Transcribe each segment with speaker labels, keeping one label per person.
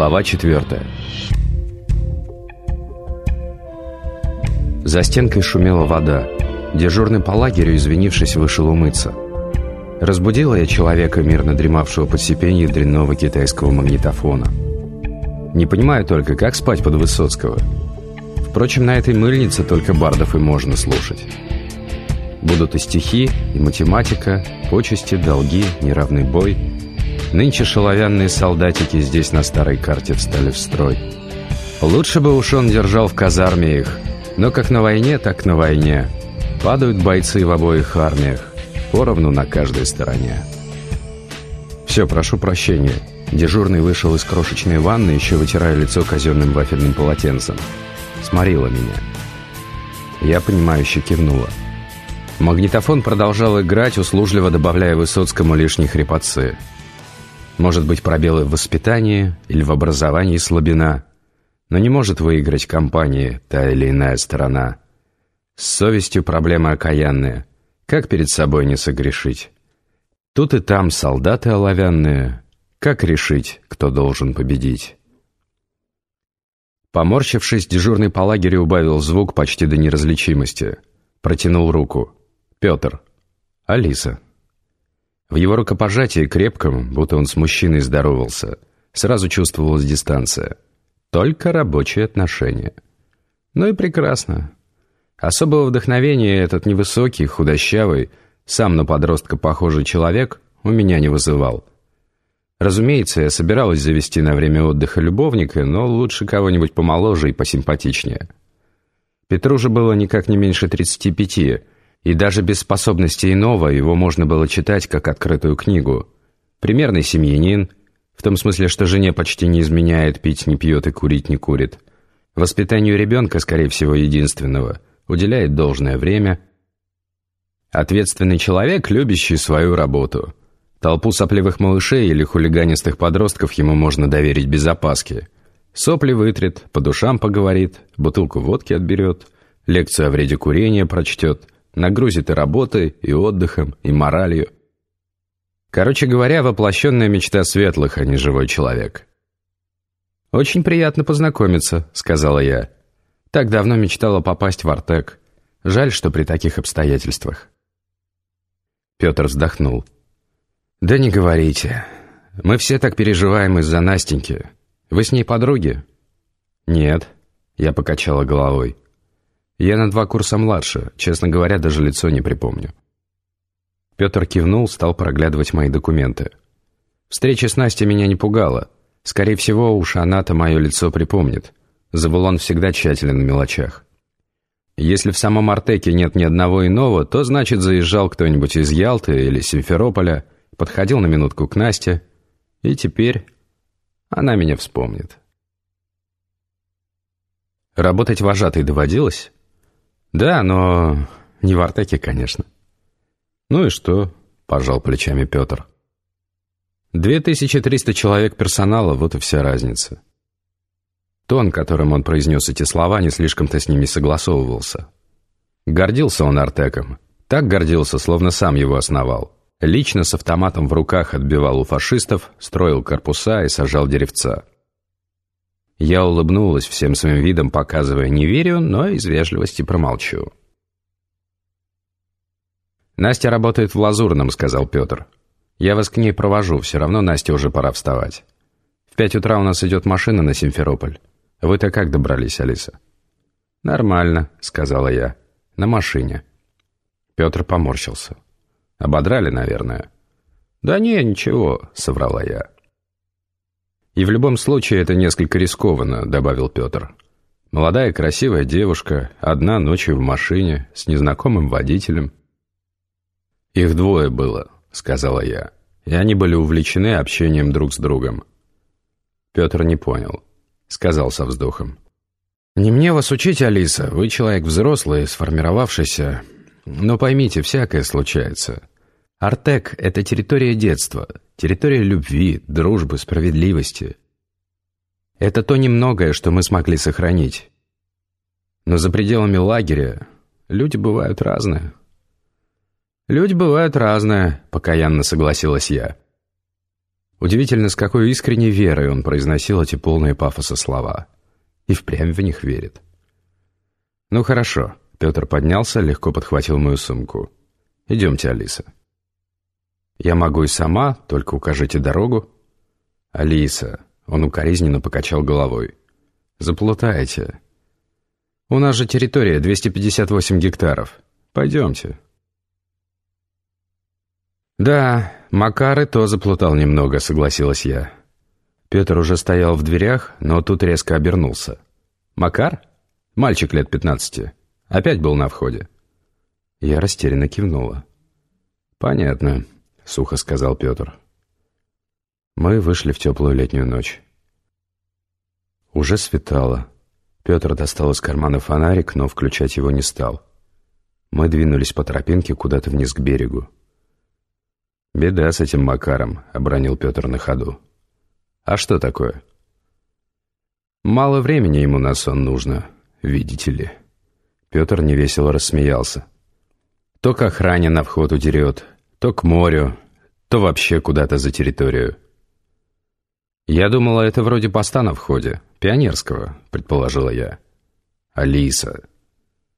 Speaker 1: Глава 4 За стенкой шумела вода. Дежурный по лагерю, извинившись, вышел умыться. Разбудила я человека, мирно дремавшего под сипенье дрянного китайского магнитофона. Не понимаю только, как спать под Высоцкого. Впрочем, на этой мыльнице только бардов и можно слушать. Будут и стихи, и математика, почести, долги, неравный бой. Нынче шаловянные солдатики здесь на старой карте встали в строй. Лучше бы уж он держал в казарме их, но как на войне, так на войне. Падают бойцы в обоих армиях, поровну на каждой стороне. Все, прошу прощения. Дежурный вышел из крошечной ванны, еще вытирая лицо казенным вафельным полотенцем. Сморила меня. Я, понимающе кивнула. Магнитофон продолжал играть, услужливо добавляя Высоцкому лишней хрипотцы. Может быть, пробелы в воспитании или в образовании слабина, но не может выиграть компании та или иная сторона. С совестью проблемы окаянные. Как перед собой не согрешить? Тут и там солдаты оловянные. Как решить, кто должен победить? Поморщившись, дежурный по лагерю убавил звук почти до неразличимости. Протянул руку. Петр. Алиса. В его рукопожатии крепком, будто он с мужчиной здоровался, сразу чувствовалась дистанция. Только рабочие отношения. Ну и прекрасно. Особого вдохновения этот невысокий, худощавый, сам на подростка похожий человек у меня не вызывал. Разумеется, я собиралась завести на время отдыха любовника, но лучше кого-нибудь помоложе и посимпатичнее. Петру же было никак не меньше 35, и даже без способности иного его можно было читать как открытую книгу. Примерный семьянин, в том смысле, что жене почти не изменяет, пить не пьет и курить не курит. Воспитанию ребенка, скорее всего, единственного, уделяет должное время. Ответственный человек, любящий свою работу. Толпу сопливых малышей или хулиганистых подростков ему можно доверить без опаски. Сопли вытрет, по душам поговорит, бутылку водки отберет, лекцию о вреде курения прочтет – Нагрузит и работой, и отдыхом, и моралью. Короче говоря, воплощенная мечта светлых, а не живой человек. «Очень приятно познакомиться», — сказала я. «Так давно мечтала попасть в Артек. Жаль, что при таких обстоятельствах». Петр вздохнул. «Да не говорите. Мы все так переживаем из-за Настеньки. Вы с ней подруги?» «Нет», — я покачала головой. Я на два курса младше, честно говоря, даже лицо не припомню. Петр кивнул, стал проглядывать мои документы. Встреча с Настей меня не пугала. Скорее всего, уж она-то мое лицо припомнит. Завулон всегда тщателен на мелочах. Если в самом Артеке нет ни одного иного, то значит заезжал кто-нибудь из Ялты или Симферополя, подходил на минутку к Насте, и теперь она меня вспомнит. Работать вожатой доводилось? «Да, но не в Артеке, конечно». «Ну и что?» – пожал плечами Петр. «Две тысячи триста человек персонала, вот и вся разница». Тон, которым он произнес эти слова, не слишком-то с ними согласовывался. Гордился он Артеком. Так гордился, словно сам его основал. Лично с автоматом в руках отбивал у фашистов, строил корпуса и сажал деревца. Я улыбнулась всем своим видом, показывая «не верю», но из вежливости промолчу. «Настя работает в Лазурном», — сказал Петр. «Я вас к ней провожу, все равно Насте уже пора вставать. В пять утра у нас идет машина на Симферополь. Вы-то как добрались, Алиса?» «Нормально», — сказала я. «На машине». Петр поморщился. «Ободрали, наверное». «Да не, ничего», — соврала я. «И в любом случае это несколько рискованно», — добавил Петр. «Молодая красивая девушка, одна ночью в машине, с незнакомым водителем». «Их двое было», — сказала я, и они были увлечены общением друг с другом. Петр не понял, сказал со вздохом. «Не мне вас учить, Алиса, вы человек взрослый, сформировавшийся, но поймите, всякое случается. Артек — это территория детства, территория любви, дружбы, справедливости. Это то немногое, что мы смогли сохранить. Но за пределами лагеря люди бывают разные. «Люди бывают разные», — покаянно согласилась я. Удивительно, с какой искренней верой он произносил эти полные пафоса слова. И впрямь в них верит. «Ну хорошо». Петр поднялся, легко подхватил мою сумку. «Идемте, Алиса». «Я могу и сама, только укажите дорогу». «Алиса», — он укоризненно покачал головой. «Заплутаете. У нас же территория 258 гектаров. Пойдемте». «Да, Макар и то заплутал немного», — согласилась я. Петр уже стоял в дверях, но тут резко обернулся. «Макар? Мальчик лет пятнадцати. Опять был на входе». Я растерянно кивнула. «Понятно», — сухо сказал Петр. Мы вышли в теплую летнюю ночь. Уже светало. Петр достал из кармана фонарик, но включать его не стал. Мы двинулись по тропинке куда-то вниз к берегу. «Беда с этим Макаром», — обронил Петр на ходу. «А что такое?» «Мало времени ему на сон нужно, видите ли». Петр невесело рассмеялся. «То к охране на вход удерет, то к морю, то вообще куда-то за территорию». «Я думала, это вроде поста на входе, пионерского», — предположила я. «Алиса».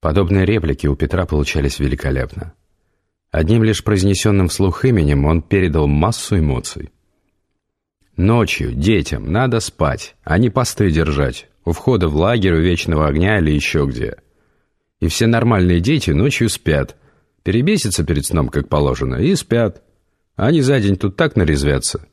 Speaker 1: Подобные реплики у Петра получались великолепно. Одним лишь произнесенным вслух именем он передал массу эмоций. Ночью детям надо спать, а не посты держать, у входа в лагерь, у вечного огня или еще где. И все нормальные дети ночью спят, перебесятся перед сном, как положено, и спят. Они за день тут так нарезвятся.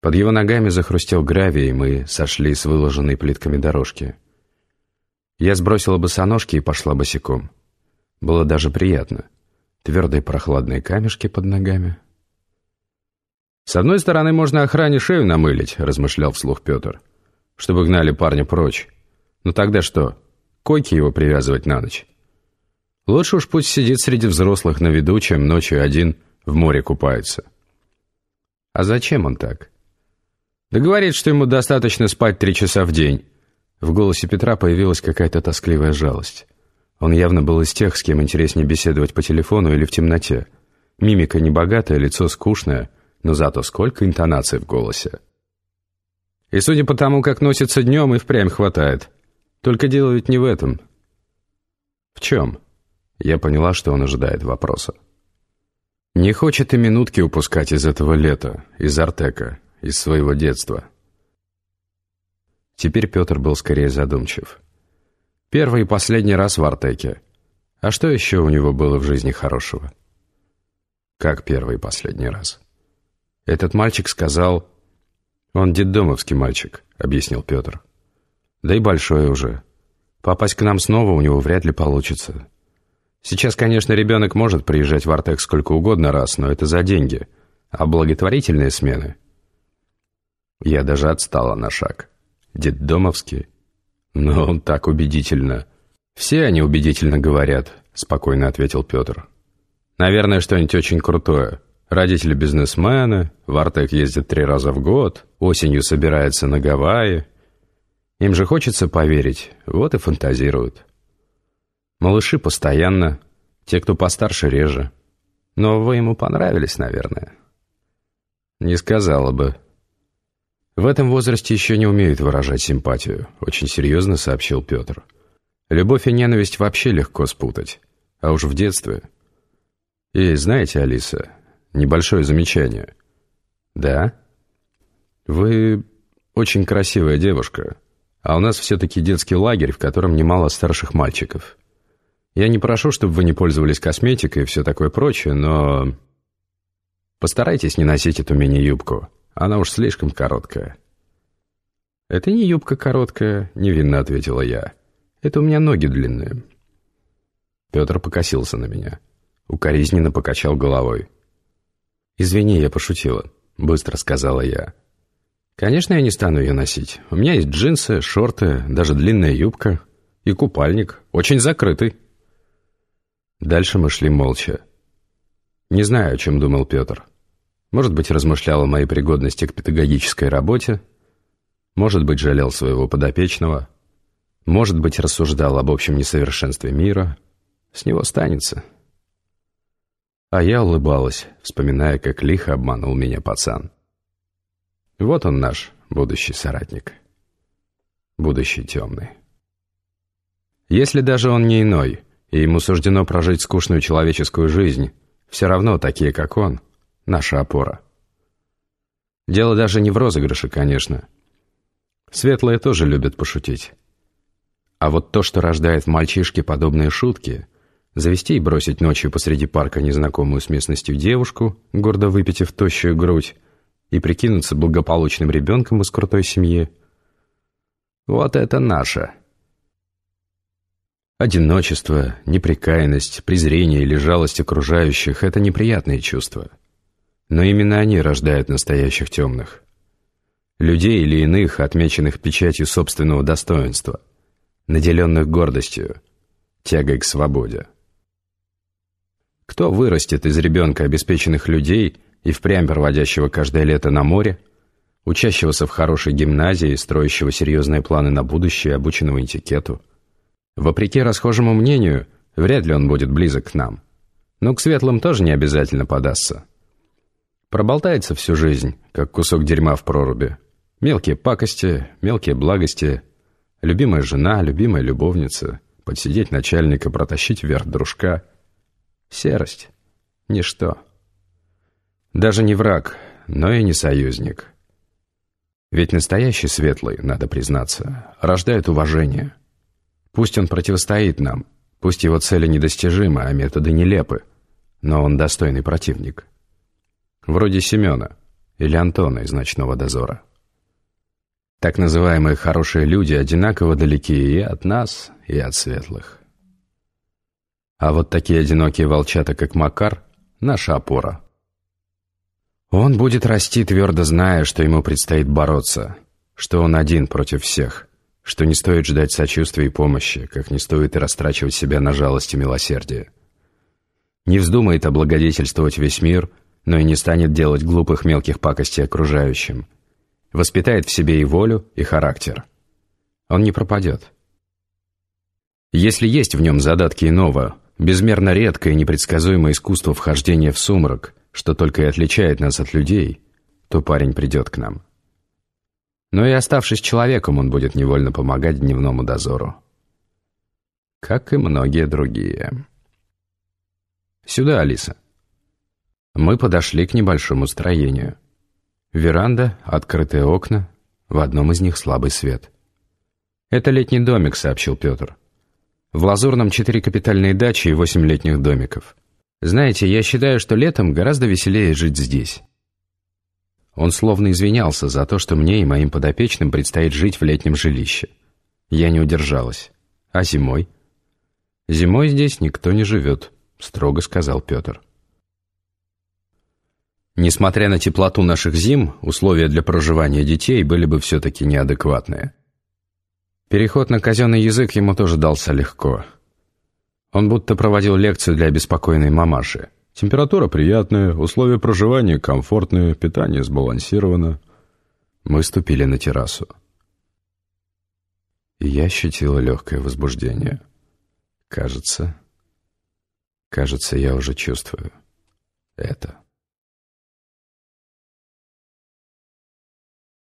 Speaker 1: Под его ногами захрустел гравий, и мы сошли с выложенной плитками дорожки. Я сбросила босоножки и пошла босиком. Было даже приятно твердые прохладные камешки под ногами. «С одной стороны, можно охране шею намылить», — размышлял вслух Петр, «чтобы гнали парня прочь. Но тогда что, койки его привязывать на ночь? Лучше уж пусть сидит среди взрослых на виду, чем ночью один в море купается». «А зачем он так?» «Да говорит, что ему достаточно спать три часа в день». В голосе Петра появилась какая-то тоскливая жалость. Он явно был из тех, с кем интереснее беседовать по телефону или в темноте. Мимика небогатая, лицо скучное, но зато сколько интонаций в голосе. И судя по тому, как носится днем, и впрямь хватает. Только дело ведь не в этом. В чем? Я поняла, что он ожидает вопроса. Не хочет и минутки упускать из этого лета, из Артека, из своего детства. Теперь Петр был скорее задумчив. Первый и последний раз в Артеке. А что еще у него было в жизни хорошего? Как первый и последний раз? Этот мальчик сказал... Он детдомовский мальчик, объяснил Петр. Да и большой уже. Попасть к нам снова у него вряд ли получится. Сейчас, конечно, ребенок может приезжать в Артек сколько угодно раз, но это за деньги. А благотворительные смены... Я даже отстала на шаг. Детдомовский «Но он так убедительно». «Все они убедительно говорят», — спокойно ответил Петр. «Наверное, что-нибудь очень крутое. Родители бизнесмены, в Артек ездит три раза в год, осенью собирается на Гавайи. Им же хочется поверить, вот и фантазируют. Малыши постоянно, те, кто постарше, реже. Но вы ему понравились, наверное». «Не сказала бы», в этом возрасте еще не умеют выражать симпатию, очень серьезно сообщил Петр. Любовь и ненависть вообще легко спутать, а уж в детстве. И знаете, Алиса, небольшое замечание. Да? Вы очень красивая девушка, а у нас все-таки детский лагерь, в котором немало старших мальчиков. Я не прошу, чтобы вы не пользовались косметикой и все такое прочее, но... Постарайтесь не носить эту мини-юбку. Она уж слишком короткая». «Это не юбка короткая», — невинно ответила я. «Это у меня ноги длинные». Петр покосился на меня. Укоризненно покачал головой. «Извини, я пошутила», — быстро сказала я. «Конечно, я не стану ее носить. У меня есть джинсы, шорты, даже длинная юбка и купальник, очень закрытый». Дальше мы шли молча. Не знаю, о чем думал Петр. Может быть, размышлял о моей пригодности к педагогической работе. Может быть, жалел своего подопечного. Может быть, рассуждал об общем несовершенстве мира. С него останется. А я улыбалась, вспоминая, как лихо обманул меня пацан. Вот он наш будущий соратник. Будущий темный. Если даже он не иной, и ему суждено прожить скучную человеческую жизнь, все равно такие, как он, наша опора. Дело даже не в розыгрыше, конечно. Светлые тоже любят пошутить. А вот то, что рождает в мальчишке подобные шутки, завести и бросить ночью посреди парка незнакомую с местностью девушку, гордо выпитив тощую грудь, и прикинуться благополучным ребенком из крутой семьи, вот это наше. Одиночество, неприкаянность, презрение или жалость окружающих — это неприятные чувства. Но именно они рождают настоящих темных. Людей или иных, отмеченных печатью собственного достоинства, наделенных гордостью, тягой к свободе. Кто вырастет из ребенка обеспеченных людей и впрямь проводящего каждое лето на море, учащегося в хорошей гимназии, строящего серьезные планы на будущее, обученного этикету? Вопреки расхожему мнению, вряд ли он будет близок к нам. Но к светлым тоже не обязательно подастся. Проболтается всю жизнь, как кусок дерьма в проруби. Мелкие пакости, мелкие благости, любимая жена, любимая любовница, подсидеть начальника, протащить вверх дружка. Серость. Ничто. Даже не враг, но и не союзник. Ведь настоящий светлый, надо признаться, рождает уважение. Пусть он противостоит нам, пусть его цели недостижимы, а методы нелепы, но он достойный противник. Вроде Семена или Антона из «Ночного дозора». Так называемые «хорошие люди» одинаково далеки и от нас, и от светлых. А вот такие одинокие волчата, как Макар, наша опора. Он будет расти, твердо зная, что ему предстоит бороться, что он один против всех, что не стоит ждать сочувствия и помощи, как не стоит и растрачивать себя на жалость и милосердие. Не вздумает облагодетельствовать весь мир – но и не станет делать глупых мелких пакостей окружающим. Воспитает в себе и волю, и характер. Он не пропадет. Если есть в нем задатки иного, безмерно редкое и непредсказуемое искусство вхождения в сумрак, что только и отличает нас от людей, то парень придет к нам. Но и оставшись человеком, он будет невольно помогать дневному дозору. Как и многие другие. Сюда, Алиса. Мы подошли к небольшому строению. Веранда, открытые окна, в одном из них слабый свет. «Это летний домик», — сообщил Петр. «В Лазурном четыре капитальные дачи и восемь летних домиков. Знаете, я считаю, что летом гораздо веселее жить здесь». Он словно извинялся за то, что мне и моим подопечным предстоит жить в летнем жилище. Я не удержалась. «А зимой?» «Зимой здесь никто не живет», — строго сказал Петр. Несмотря на теплоту наших зим, условия для проживания детей были бы все-таки неадекватные. Переход на казенный язык ему тоже дался легко. Он будто проводил лекцию для обеспокоенной мамаши. Температура приятная, условия проживания комфортные, питание сбалансировано. Мы ступили на террасу. Я ощутила легкое возбуждение. Кажется, кажется, я уже чувствую это.